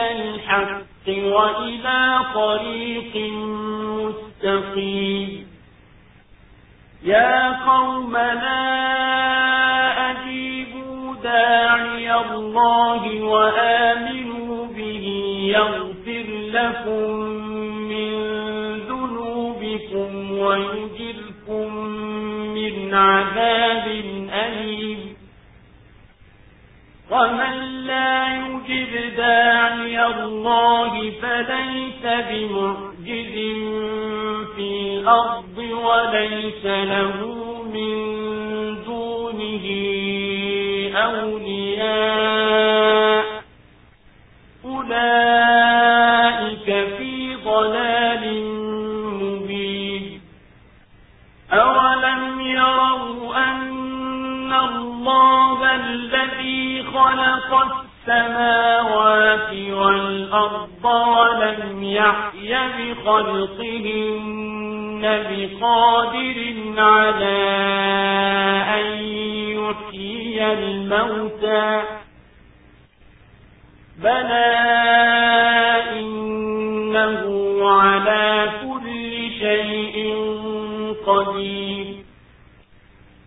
الحق وإلى طريق مستقيم. يا قومنا أجيبوا داعي الله وآمنوا به يغفر لكم من ذنوبكم ويجركم من عذاب ومن لا يجب داعي الله فليس بمعجز في الأرض وليس له من دونه أولياء الله الذي خلق السماوات والأرض ولم يحي بخلقهن بقادر على أن يحيي الموتى. بلى إنه على كل شيء قدير.